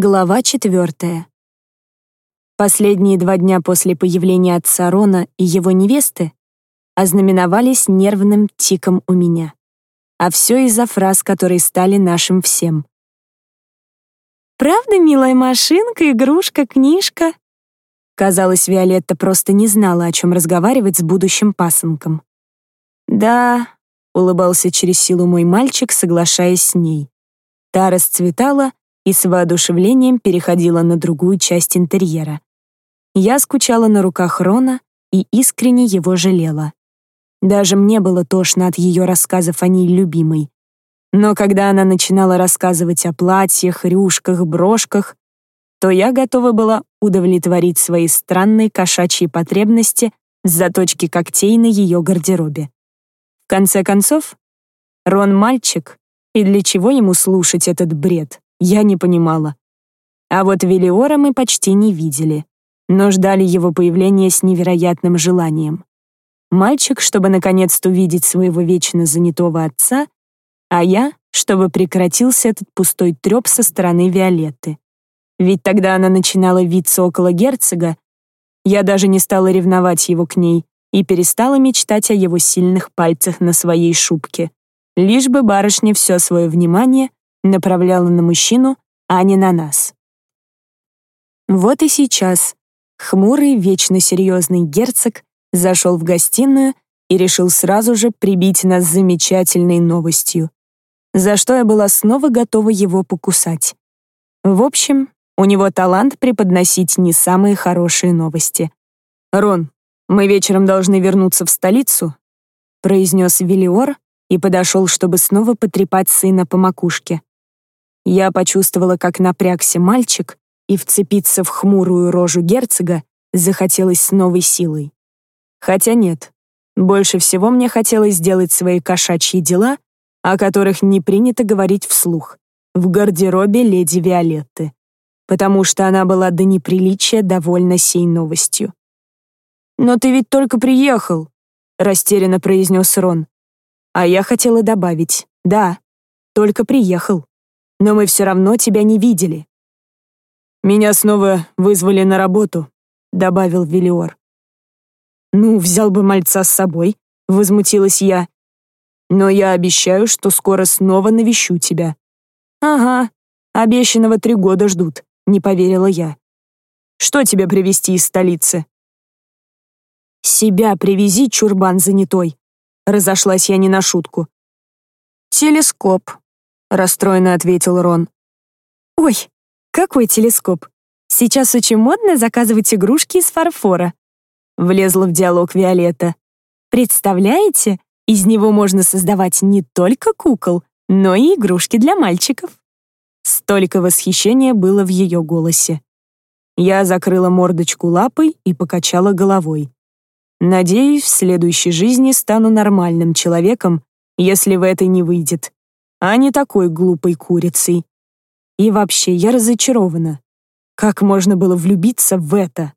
Глава четвертая. Последние два дня после появления отца Рона и его невесты ознаменовались нервным тиком у меня. А все из-за фраз, которые стали нашим всем. «Правда, милая машинка, игрушка, книжка?» Казалось, Виолетта просто не знала, о чем разговаривать с будущим пасынком. «Да», — улыбался через силу мой мальчик, соглашаясь с ней. Та расцветала, и с воодушевлением переходила на другую часть интерьера. Я скучала на руках Рона и искренне его жалела. Даже мне было тошно от ее рассказов о ней любимой. Но когда она начинала рассказывать о платьях, рюшках, брошках, то я готова была удовлетворить свои странные кошачьи потребности с заточки когтей на ее гардеробе. В конце концов, Рон мальчик, и для чего ему слушать этот бред? Я не понимала. А вот Велиора мы почти не видели, но ждали его появления с невероятным желанием. Мальчик, чтобы наконец-то увидеть своего вечно занятого отца, а я, чтобы прекратился этот пустой треп со стороны Виолетты. Ведь тогда она начинала виться около герцога, я даже не стала ревновать его к ней и перестала мечтать о его сильных пальцах на своей шубке, лишь бы барышня все свое внимание направляла на мужчину, а не на нас. Вот и сейчас хмурый, вечно серьезный герцог зашел в гостиную и решил сразу же прибить нас замечательной новостью, за что я была снова готова его покусать. В общем, у него талант преподносить не самые хорошие новости. «Рон, мы вечером должны вернуться в столицу», произнес Велиор и подошел, чтобы снова потрепать сына по макушке. Я почувствовала, как напрягся мальчик, и вцепиться в хмурую рожу герцога захотелось с новой силой. Хотя нет, больше всего мне хотелось сделать свои кошачьи дела, о которых не принято говорить вслух, в гардеробе леди Виолетты, потому что она была до неприличия довольна сей новостью. «Но ты ведь только приехал», — растерянно произнес Рон. А я хотела добавить, да, только приехал но мы все равно тебя не видели». «Меня снова вызвали на работу», — добавил Велиор. «Ну, взял бы мальца с собой», — возмутилась я. «Но я обещаю, что скоро снова навещу тебя». «Ага, обещанного три года ждут», — не поверила я. «Что тебе привезти из столицы?» «Себя привези, чурбан занятой», — разошлась я не на шутку. «Телескоп», — расстроенно ответил Рон. «Ой, какой телескоп! Сейчас очень модно заказывать игрушки из фарфора», — влезла в диалог Виолетта. «Представляете, из него можно создавать не только кукол, но и игрушки для мальчиков». Столько восхищения было в ее голосе. Я закрыла мордочку лапой и покачала головой. Надеюсь, в следующей жизни стану нормальным человеком, если в этой не выйдет а не такой глупой курицей. И вообще, я разочарована. Как можно было влюбиться в это?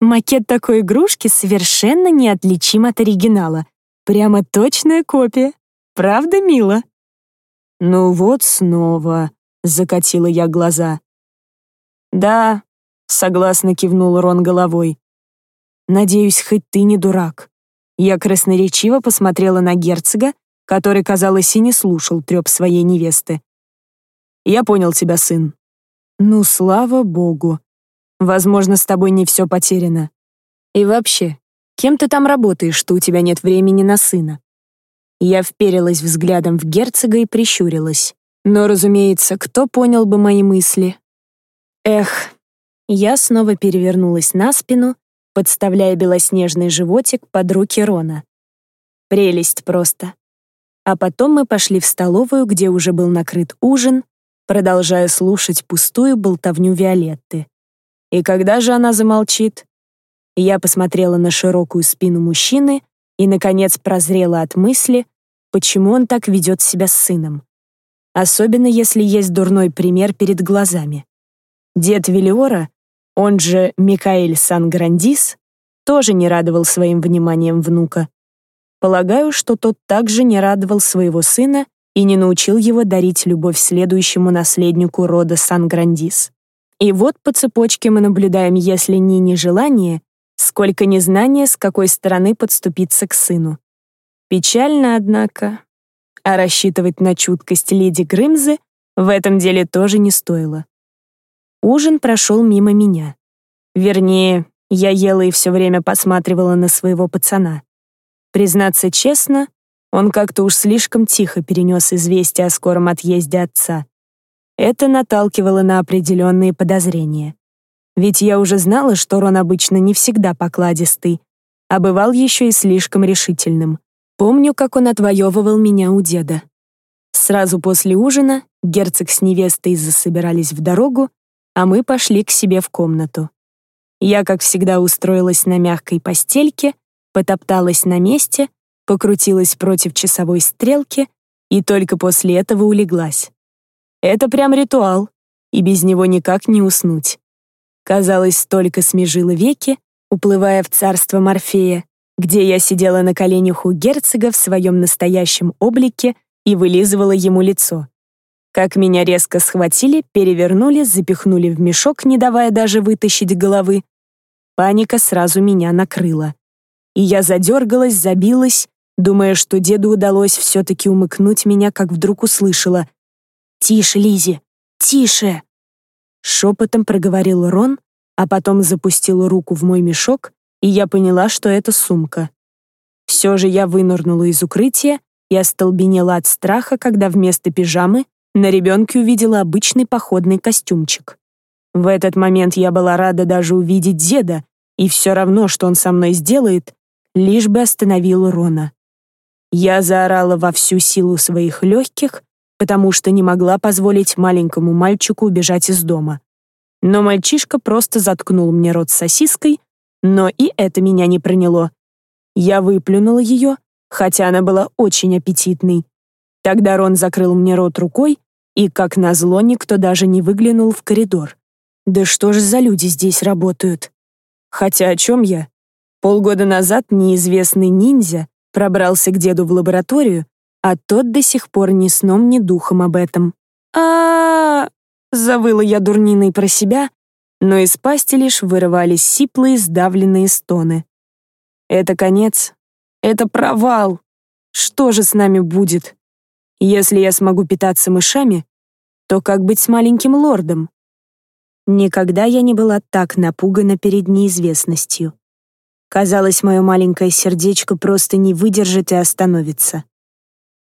Макет такой игрушки совершенно неотличим от оригинала. Прямо точная копия. Правда, мило? Ну вот снова, закатила я глаза. Да, согласно кивнул Рон головой. Надеюсь, хоть ты не дурак. Я красноречиво посмотрела на герцога, который, казалось, и не слушал треп своей невесты. «Я понял тебя, сын. Ну, слава богу. Возможно, с тобой не все потеряно. И вообще, кем ты там работаешь, что у тебя нет времени на сына?» Я вперилась взглядом в герцога и прищурилась. Но, разумеется, кто понял бы мои мысли? Эх, я снова перевернулась на спину, подставляя белоснежный животик под руки Рона. Прелесть просто. А потом мы пошли в столовую, где уже был накрыт ужин, продолжая слушать пустую болтовню Виолетты. И когда же она замолчит? Я посмотрела на широкую спину мужчины и, наконец, прозрела от мысли, почему он так ведет себя с сыном. Особенно если есть дурной пример перед глазами. Дед Велиора, он же Микаэль Сан-Грандис, тоже не радовал своим вниманием внука. Полагаю, что тот также не радовал своего сына и не научил его дарить любовь следующему наследнику рода Сан-Грандис. И вот по цепочке мы наблюдаем, если не нежелание, сколько незнания, с какой стороны подступиться к сыну. Печально, однако. А рассчитывать на чуткость леди Грымзы в этом деле тоже не стоило. Ужин прошел мимо меня. Вернее, я ела и все время посматривала на своего пацана. Признаться честно, он как-то уж слишком тихо перенес известие о скором отъезде отца. Это наталкивало на определенные подозрения. Ведь я уже знала, что Рон обычно не всегда покладистый, а бывал еще и слишком решительным. Помню, как он отвоевывал меня у деда. Сразу после ужина герцог с невестой засобирались в дорогу, а мы пошли к себе в комнату. Я, как всегда, устроилась на мягкой постельке, потопталась на месте, покрутилась против часовой стрелки и только после этого улеглась. Это прям ритуал, и без него никак не уснуть. Казалось, столько смежило веки, уплывая в царство Морфея, где я сидела на коленях у герцога в своем настоящем облике и вылизывала ему лицо. Как меня резко схватили, перевернули, запихнули в мешок, не давая даже вытащить головы. Паника сразу меня накрыла. И я задергалась, забилась, думая, что деду удалось все-таки умыкнуть меня, как вдруг услышала — «Тише, Лизи, тише!» Шепотом проговорил Рон, а потом запустил руку в мой мешок, и я поняла, что это сумка. Все же я вынырнула из укрытия и остолбенела от страха, когда вместо пижамы на ребенке увидела обычный походный костюмчик. В этот момент я была рада даже увидеть деда, и все равно, что он со мной сделает, лишь бы остановил Рона. Я заорала во всю силу своих легких, потому что не могла позволить маленькому мальчику убежать из дома. Но мальчишка просто заткнул мне рот сосиской, но и это меня не проняло. Я выплюнула ее, хотя она была очень аппетитной. Тогда Рон закрыл мне рот рукой, и, как назло, никто даже не выглянул в коридор. Да что же за люди здесь работают? Хотя о чем я? Полгода назад неизвестный ниндзя пробрался к деду в лабораторию а тот до сих пор ни сном, ни духом об этом. а, завыла я дурниной про себя, но из пасти лишь вырывались сиплые, сдавленные стоны. Это конец. Это провал. Что же с нами будет? Если я смогу питаться мышами, то как быть с маленьким лордом? Никогда я не была так напугана перед неизвестностью. Казалось, мое маленькое сердечко просто не выдержит и остановится.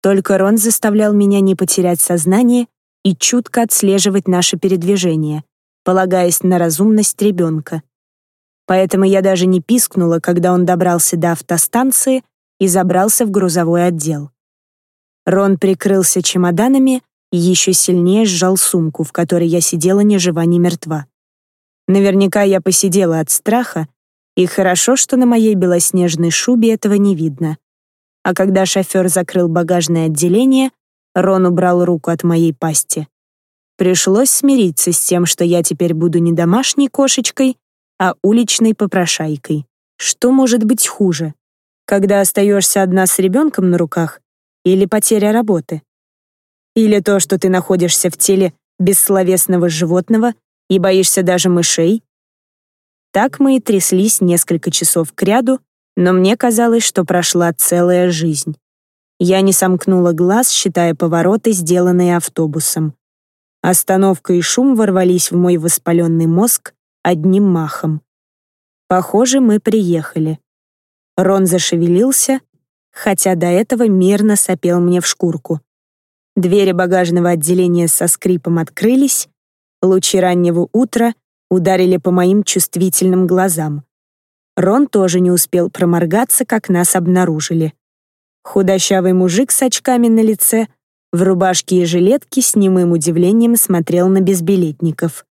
Только Рон заставлял меня не потерять сознание и чутко отслеживать наше передвижение, полагаясь на разумность ребенка. Поэтому я даже не пискнула, когда он добрался до автостанции и забрался в грузовой отдел. Рон прикрылся чемоданами и еще сильнее сжал сумку, в которой я сидела ни жива, ни мертва. Наверняка я посидела от страха, и хорошо, что на моей белоснежной шубе этого не видно а когда шофер закрыл багажное отделение, Рон убрал руку от моей пасти. Пришлось смириться с тем, что я теперь буду не домашней кошечкой, а уличной попрошайкой. Что может быть хуже? Когда остаешься одна с ребенком на руках или потеря работы? Или то, что ты находишься в теле бессловесного животного и боишься даже мышей? Так мы и тряслись несколько часов кряду, но мне казалось, что прошла целая жизнь. Я не сомкнула глаз, считая повороты, сделанные автобусом. Остановка и шум ворвались в мой воспаленный мозг одним махом. Похоже, мы приехали. Рон зашевелился, хотя до этого мирно сопел мне в шкурку. Двери багажного отделения со скрипом открылись, лучи раннего утра ударили по моим чувствительным глазам. Рон тоже не успел проморгаться, как нас обнаружили. Худощавый мужик с очками на лице, в рубашке и жилетке с немым удивлением смотрел на безбилетников.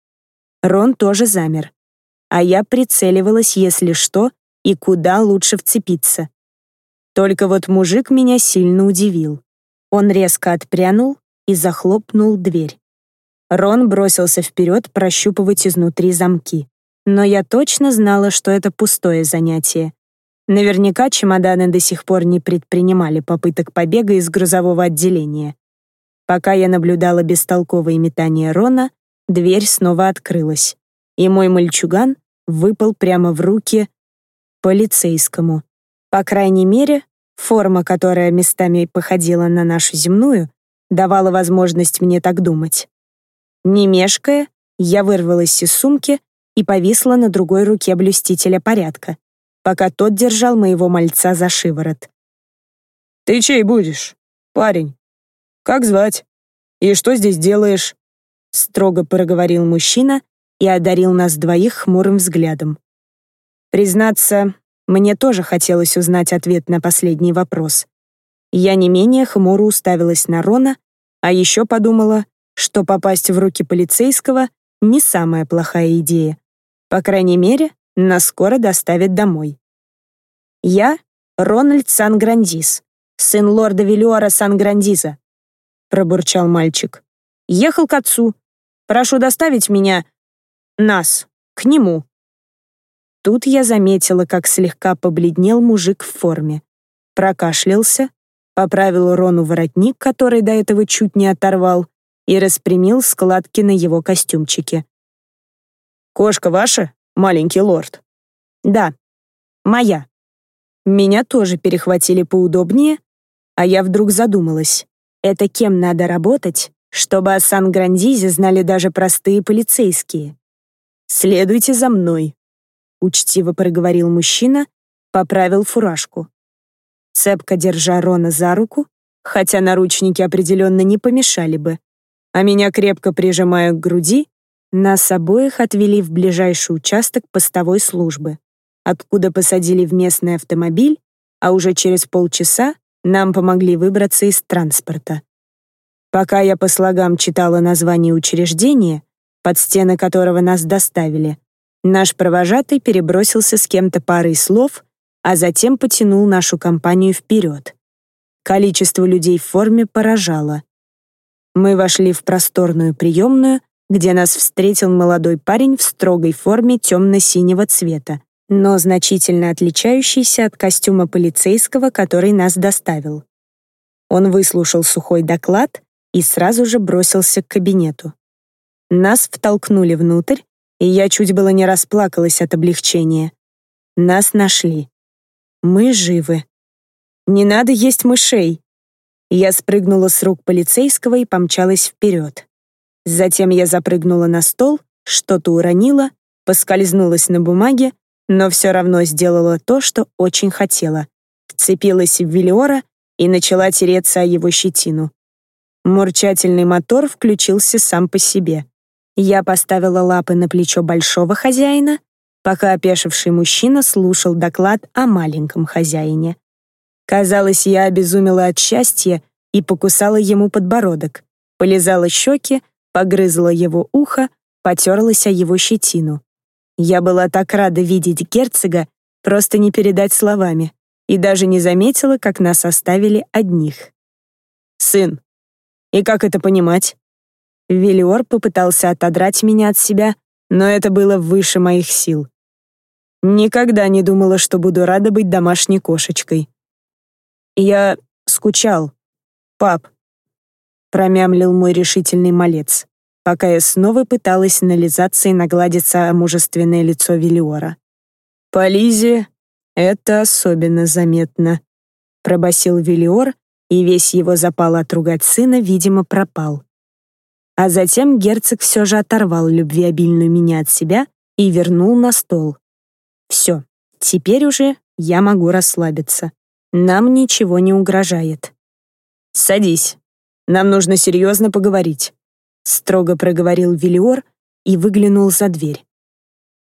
Рон тоже замер. А я прицеливалась, если что, и куда лучше вцепиться. Только вот мужик меня сильно удивил. Он резко отпрянул и захлопнул дверь. Рон бросился вперед прощупывать изнутри замки но я точно знала, что это пустое занятие. Наверняка чемоданы до сих пор не предпринимали попыток побега из грузового отделения. Пока я наблюдала бестолковые метания Рона, дверь снова открылась, и мой мальчуган выпал прямо в руки полицейскому. По крайней мере, форма, которая местами походила на нашу земную, давала возможность мне так думать. Не мешкая, я вырвалась из сумки и повисла на другой руке блюстителя порядка, пока тот держал моего мальца за шиворот. «Ты чей будешь, парень? Как звать? И что здесь делаешь?» Строго проговорил мужчина и одарил нас двоих хмурым взглядом. Признаться, мне тоже хотелось узнать ответ на последний вопрос. Я не менее хмуро уставилась на Рона, а еще подумала, что попасть в руки полицейского — не самая плохая идея. По крайней мере, нас скоро доставят домой. Я — Рональд Сан-Грандис, сын лорда Велиора Сан-Грандиза, пробурчал мальчик. Ехал к отцу. Прошу доставить меня, нас, к нему. Тут я заметила, как слегка побледнел мужик в форме. Прокашлялся, поправил Рону воротник, который до этого чуть не оторвал, и распрямил складки на его костюмчике. «Кошка ваша, маленький лорд?» «Да, моя». Меня тоже перехватили поудобнее, а я вдруг задумалась, это кем надо работать, чтобы о Сан-Грандизе знали даже простые полицейские? «Следуйте за мной», — учтиво проговорил мужчина, поправил фуражку. Цепко держа Рона за руку, хотя наручники определенно не помешали бы, а меня крепко прижимая к груди, нас обоих отвели в ближайший участок постовой службы, откуда посадили в местный автомобиль, а уже через полчаса нам помогли выбраться из транспорта. Пока я по слогам читала название учреждения, под стены которого нас доставили, наш провожатый перебросился с кем-то парой слов, а затем потянул нашу компанию вперед. Количество людей в форме поражало. Мы вошли в просторную приемную, где нас встретил молодой парень в строгой форме темно-синего цвета, но значительно отличающийся от костюма полицейского, который нас доставил. Он выслушал сухой доклад и сразу же бросился к кабинету. Нас втолкнули внутрь, и я чуть было не расплакалась от облегчения. Нас нашли. Мы живы. Не надо есть мышей. Я спрыгнула с рук полицейского и помчалась вперед. Затем я запрыгнула на стол, что-то уронила, поскользнулась на бумаге, но все равно сделала то, что очень хотела. Вцепилась в Велиора и начала тереться о его щетину. Мурчательный мотор включился сам по себе. Я поставила лапы на плечо большого хозяина, пока опешивший мужчина слушал доклад о маленьком хозяине. Казалось, я обезумела от счастья и покусала ему подбородок, полизала щеки, погрызла его ухо, потерлась о его щетину. Я была так рада видеть герцога, просто не передать словами, и даже не заметила, как нас оставили одних. «Сын, и как это понимать?» Велиор попытался отодрать меня от себя, но это было выше моих сил. Никогда не думала, что буду рада быть домашней кошечкой. Я скучал. Пап, промямлил мой решительный малец, пока я снова пыталась нализаться и нагладиться мужественное лицо Велиора. «По Лизе это особенно заметно», — пробасил Велиор, и весь его запал отругать сына, видимо, пропал. А затем герцог все же оторвал любвеобильную меня от себя и вернул на стол. Все, теперь уже я могу расслабиться. Нам ничего не угрожает. «Садись», нам нужно серьезно поговорить», — строго проговорил Велиор и выглянул за дверь.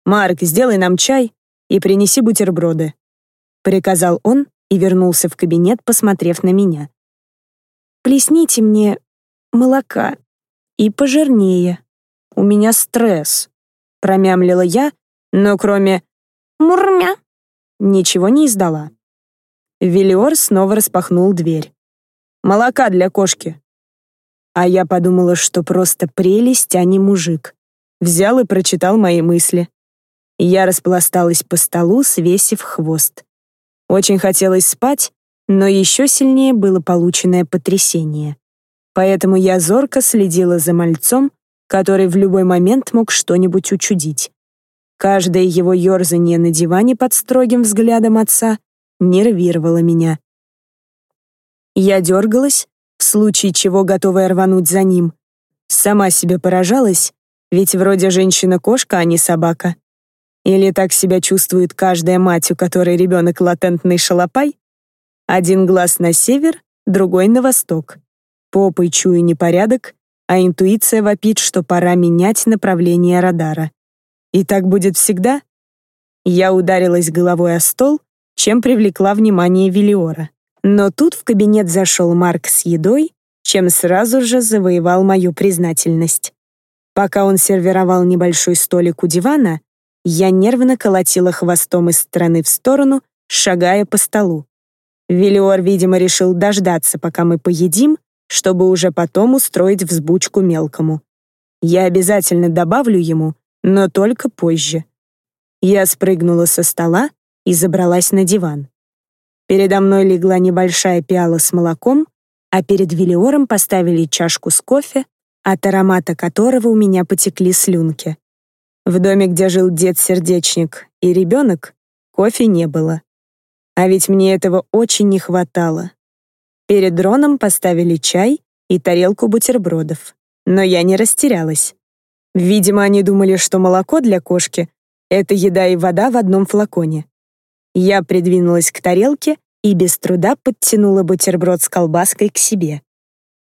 «Марк, сделай нам чай и принеси бутерброды», — приказал он и вернулся в кабинет, посмотрев на меня. «Плесните мне молока и пожирнее. У меня стресс», — промямлила я, но кроме «мурмя» ничего не издала. Велиор снова распахнул дверь. «Молока для кошки», а я подумала, что просто прелесть, а не мужик. Взял и прочитал мои мысли. Я распласталась по столу, свесив хвост. Очень хотелось спать, но еще сильнее было полученное потрясение. Поэтому я зорко следила за мальцом, который в любой момент мог что-нибудь учудить. Каждое его ерзание на диване под строгим взглядом отца нервировало меня. Я дергалась, в случае чего готовая рвануть за ним. Сама себе поражалась, ведь вроде женщина-кошка, а не собака. Или так себя чувствует каждая мать, у которой ребенок латентный шалопай? Один глаз на север, другой на восток. Попой чую непорядок, а интуиция вопит, что пора менять направление радара. И так будет всегда? Я ударилась головой о стол, чем привлекла внимание Велиора. Но тут в кабинет зашел Марк с едой, чем сразу же завоевал мою признательность. Пока он сервировал небольшой столик у дивана, я нервно колотила хвостом из стороны в сторону, шагая по столу. Велиор, видимо, решил дождаться, пока мы поедим, чтобы уже потом устроить взбучку мелкому. Я обязательно добавлю ему, но только позже. Я спрыгнула со стола и забралась на диван. Передо мной легла небольшая пиала с молоком, а перед Велиором поставили чашку с кофе, от аромата которого у меня потекли слюнки. В доме, где жил дед-сердечник и ребенок, кофе не было. А ведь мне этого очень не хватало. Перед дроном поставили чай и тарелку бутербродов. Но я не растерялась. Видимо, они думали, что молоко для кошки — это еда и вода в одном флаконе. Я придвинулась к тарелке и без труда подтянула бутерброд с колбаской к себе.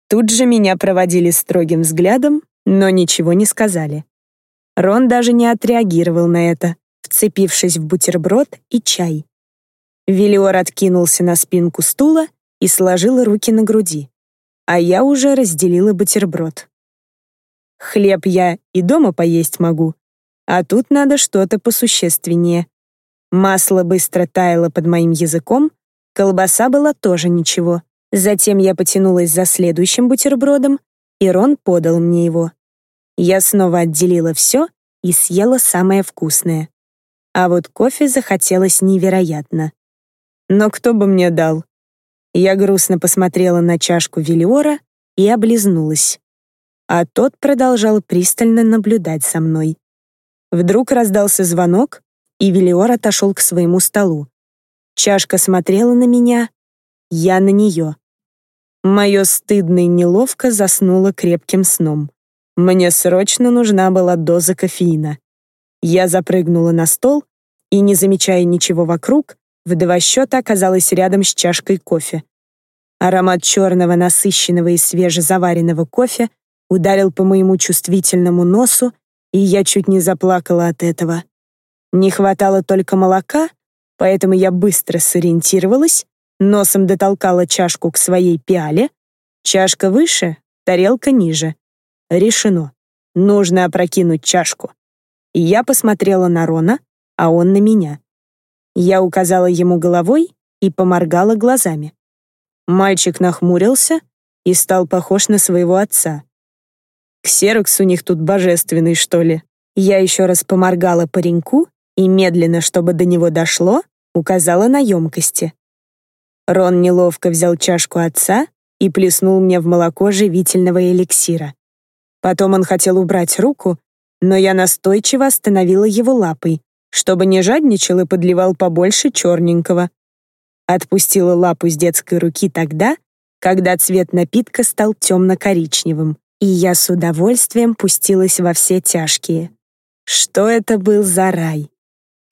Тут же меня проводили строгим взглядом, но ничего не сказали. Рон даже не отреагировал на это, вцепившись в бутерброд и чай. Велиор откинулся на спинку стула и сложила руки на груди, а я уже разделила бутерброд. Хлеб я и дома поесть могу, а тут надо что-то посущественнее. Масло быстро таяло под моим языком, колбаса была тоже ничего. Затем я потянулась за следующим бутербродом, и Рон подал мне его. Я снова отделила все и съела самое вкусное. А вот кофе захотелось невероятно. Но кто бы мне дал? Я грустно посмотрела на чашку Велиора и облизнулась. А тот продолжал пристально наблюдать за мной. Вдруг раздался звонок, и Велиор отошел к своему столу. Чашка смотрела на меня, я на нее. Мое стыдно и неловко заснуло крепким сном. Мне срочно нужна была доза кофеина. Я запрыгнула на стол и, не замечая ничего вокруг, в два счета оказалась рядом с чашкой кофе. Аромат черного, насыщенного и свежезаваренного кофе ударил по моему чувствительному носу, и я чуть не заплакала от этого. Не хватало только молока, поэтому я быстро сориентировалась, носом дотолкала чашку к своей пиале, чашка выше, тарелка ниже. Решено. Нужно опрокинуть чашку. Я посмотрела на Рона, а он на меня. Я указала ему головой и поморгала глазами. Мальчик нахмурился и стал похож на своего отца. Ксерокс у них тут божественный, что ли. Я еще раз поморгала пареньку и медленно, чтобы до него дошло, указала на емкости. Рон неловко взял чашку отца и плеснул мне в молоко живительного эликсира. Потом он хотел убрать руку, но я настойчиво остановила его лапой, чтобы не жадничал и подливал побольше черненького. Отпустила лапу с детской руки тогда, когда цвет напитка стал темно-коричневым, и я с удовольствием пустилась во все тяжкие. Что это был за рай?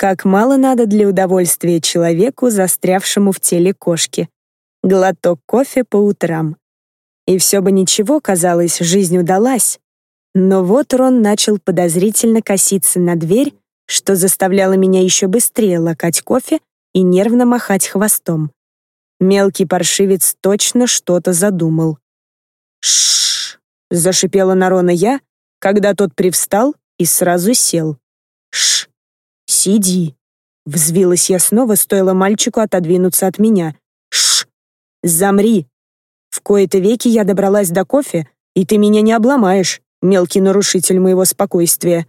Как мало надо для удовольствия человеку, застрявшему в теле кошки. Глоток кофе по утрам. И все бы ничего, казалось, жизнь удалась. Но вот Рон начал подозрительно коситься на дверь, что заставляло меня еще быстрее лакать кофе и нервно махать хвостом. Мелкий паршивец точно что-то задумал. Шш! зашипела на Рона я, когда тот привстал и сразу сел. Сиди! Взвилась я снова, стоило мальчику отодвинуться от меня. Шш! Замри! В кои-то веки я добралась до кофе, и ты меня не обломаешь, мелкий нарушитель моего спокойствия.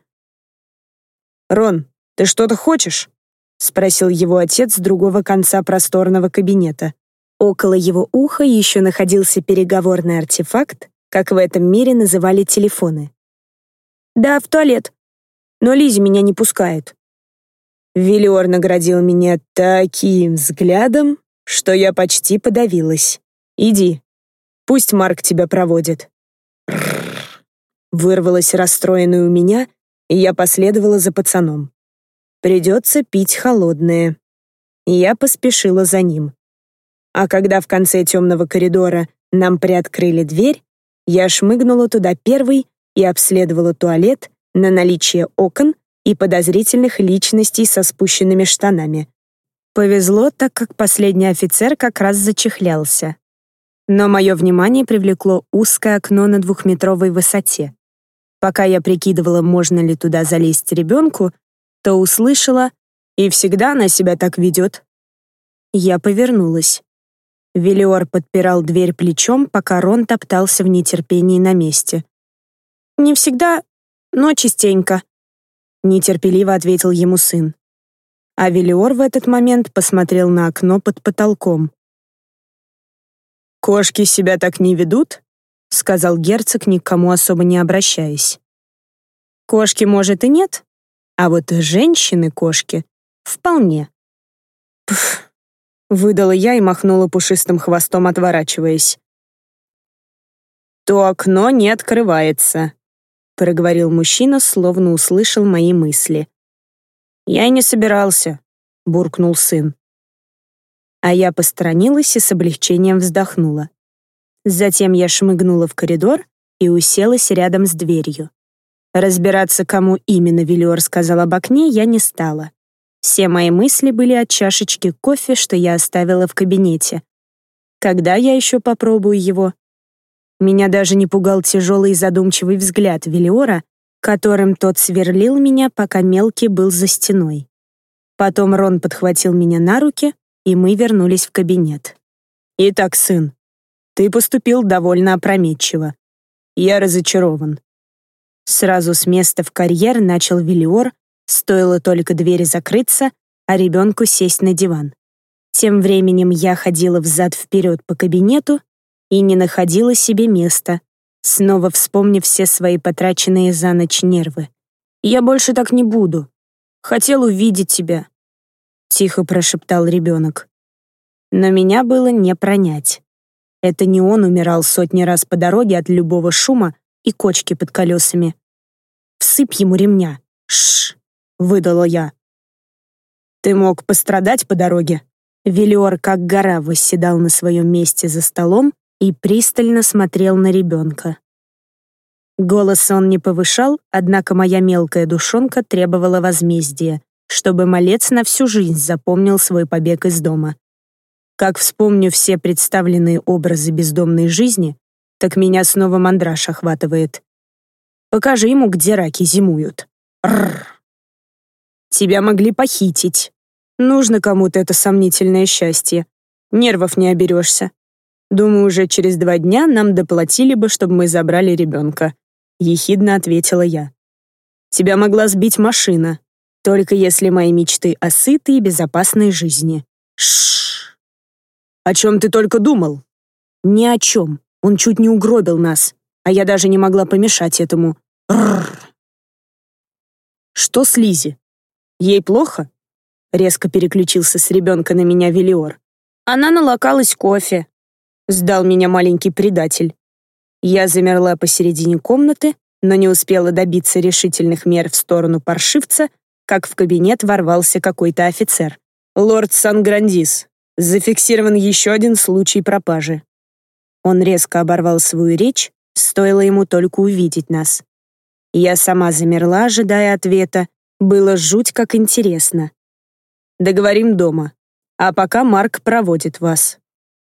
«Рон, ты что-то хочешь?» — спросил его отец с другого конца просторного кабинета. Около его уха еще находился переговорный артефакт, как в этом мире называли телефоны. Да, в туалет. Но Лиза меня не пускает. Велиор наградил меня таким взглядом, что я почти подавилась. «Иди, пусть Марк тебя проводит». Вырвалась расстроенная у меня, и я последовала за пацаном. Придется пить холодное. Я поспешила за ним. А когда в конце темного коридора нам приоткрыли дверь, я шмыгнула туда первой и обследовала туалет на наличие окон и подозрительных личностей со спущенными штанами. Повезло, так как последний офицер как раз зачехлялся. Но мое внимание привлекло узкое окно на двухметровой высоте. Пока я прикидывала, можно ли туда залезть ребенку, то услышала, и всегда она себя так ведет. Я повернулась. Велиор подпирал дверь плечом, пока Рон топтался в нетерпении на месте. «Не всегда, но частенько», — нетерпеливо ответил ему сын. А Велиор в этот момент посмотрел на окно под потолком. «Кошки себя так не ведут?» — сказал герцог, никому особо не обращаясь. «Кошки, может, и нет, а вот женщины-кошки вполне». «Пф», — выдала я и махнула пушистым хвостом, отворачиваясь. «То окно не открывается», проговорил мужчина, словно услышал мои мысли. «Я и не собирался», — буркнул сын. А я посторонилась и с облегчением вздохнула. Затем я шмыгнула в коридор и уселась рядом с дверью. Разбираться, кому именно Велиор сказал об окне, я не стала. Все мои мысли были от чашечки кофе, что я оставила в кабинете. Когда я еще попробую его? Меня даже не пугал тяжелый и задумчивый взгляд Велиора, которым тот сверлил меня, пока мелкий был за стеной. Потом Рон подхватил меня на руки, и мы вернулись в кабинет. «Итак, сын, ты поступил довольно опрометчиво. Я разочарован». Сразу с места в карьер начал Велиор, стоило только двери закрыться, а ребенку сесть на диван. Тем временем я ходила взад-вперед по кабинету, и не находила себе места, снова вспомнив все свои потраченные за ночь нервы. «Я больше так не буду. Хотел увидеть тебя», — тихо прошептал ребенок. Но меня было не пронять. Это не он умирал сотни раз по дороге от любого шума и кочки под колесами. «Всыпь ему ремня!» «Шш!» — выдала я. «Ты мог пострадать по дороге?» Велиор как гора восседал на своем месте за столом и пристально смотрел на ребенка. Голос он не повышал, однако моя мелкая душонка требовала возмездия, чтобы малец на всю жизнь запомнил свой побег из дома. Как вспомню все представленные образы бездомной жизни, так меня снова мандраж охватывает. Покажи ему, где раки зимуют. Рррр. Тебя могли похитить. Нужно кому-то это сомнительное счастье. Нервов не оберешься. Думаю, уже через два дня нам доплатили бы, чтобы мы забрали ребенка», — ехидно ответила я. «Тебя могла сбить машина, только если мои мечты о сытой и безопасной жизни». Шш. О чем ты только думал? Ни о чем. Он чуть не угробил нас, а я даже не могла помешать этому. Рррр. Что с Лизи? Ей плохо? Резко переключился с ребенка на меня Велиор. Она налокалась кофе, сдал меня маленький предатель. Я замерла посередине комнаты, но не успела добиться решительных мер в сторону паршивца, как в кабинет ворвался какой-то офицер. «Лорд Сан-Грандис, зафиксирован еще один случай пропажи». Он резко оборвал свою речь, стоило ему только увидеть нас. Я сама замерла, ожидая ответа. Было жуть как интересно. «Договорим дома, а пока Марк проводит вас»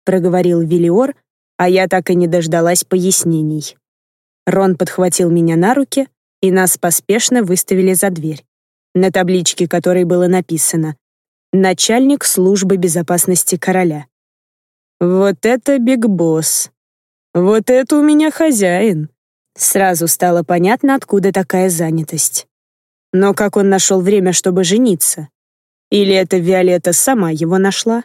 проговорил Велиор, а я так и не дождалась пояснений. Рон подхватил меня на руки, и нас поспешно выставили за дверь, на табличке которой было написано «Начальник службы безопасности короля». «Вот это Биг Босс! Вот это у меня хозяин!» Сразу стало понятно, откуда такая занятость. Но как он нашел время, чтобы жениться? Или это Виолетта сама его нашла?